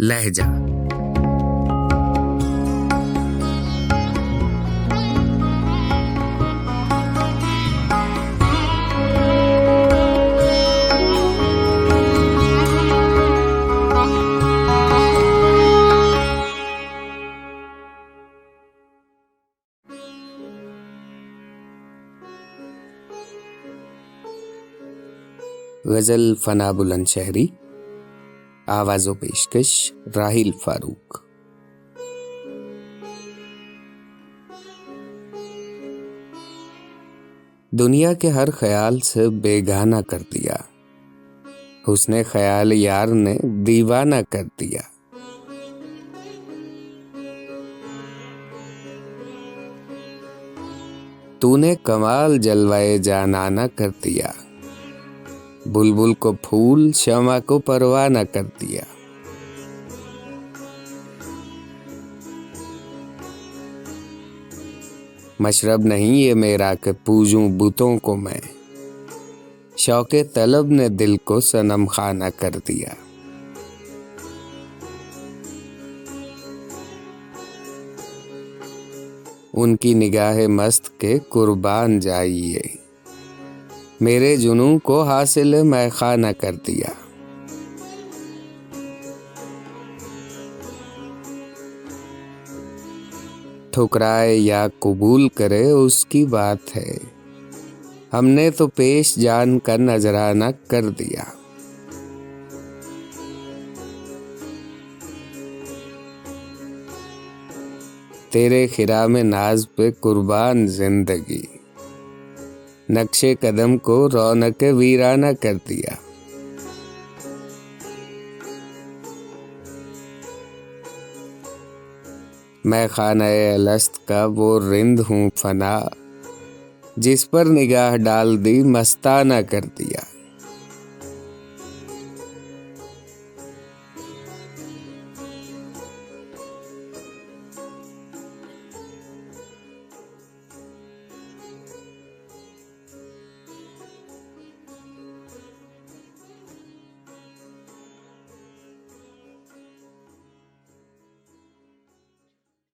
لہجہ۔ غزل فنا بلند شہری۔ آواز و پیشکش راہیل فاروق۔ دنیا کے ہر خیال سے بیگانہ کر دیا۔ اس نے خیال یار نے دیوانہ کر دیا۔ تو نے کمال جلوائے جانانا کر دیا۔ بلبل کو پھول شمع کو پروانہ کر دیا۔ مشرب نہیں یہ میرا کہ پوجوں بتوں کو میں۔ شوق طلب نے دل کو سنم خانہ کر دیا۔ ان کی نگاہ مست کے قربان جائیے۔ میرے جنوں کو حاصل میں خانہ کر دیا۔ ٹھکرائے یا قبول کرے اس کی بات ہے۔ ہم نے تو پیش جان کر نذرانہ کر دیا۔ تیرے خرا میں ناز پہ قربان زندگی۔ نقش قدم کو رونق ویرانہ کر دیا۔ میں خانہ الست کا وہ رند ہوں فنا، جس پر نگاہ ڈال دی مستانہ کر دیا۔